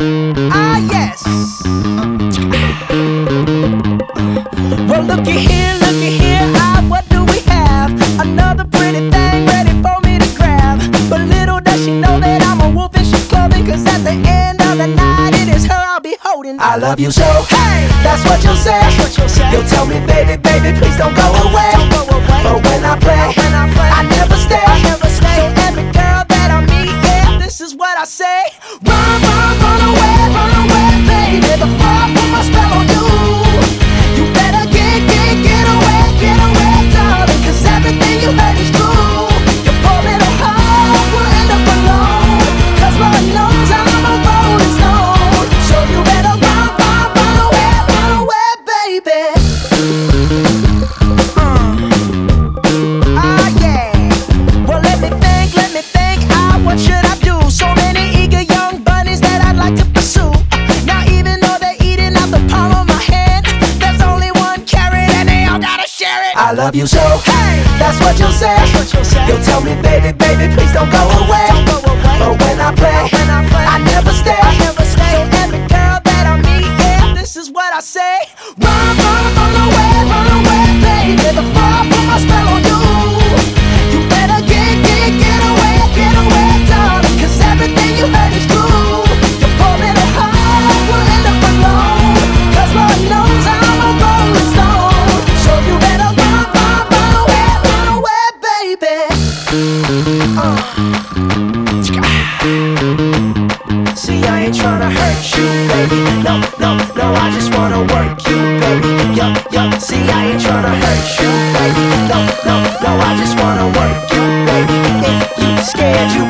Ah, yes. Well, looky here, looky here. Ah, what do we have? Another pretty thing ready for me to grab. But little does she know that I'm a wolf in sheep's clothing. Cause at the end of the night, it is her I'll be holding. I love you so. Hey, that's what you'll say. That's what you'll say. You'll tell me, baby, baby, please don't go away. Don't go away. Love you so. Hey, that's what you'll say. You'll tell me, baby, baby, please don't go away. But when I play, I, never stay. So every girl that I meet, yeah, this is what I say. Run, See, I ain't tryna hurt you, baby. No, no, no, I just wanna work you, baby. Yup, yup. See, I ain't tryna hurt you, baby. No, no, no, I just wanna work you, baby. You scared, you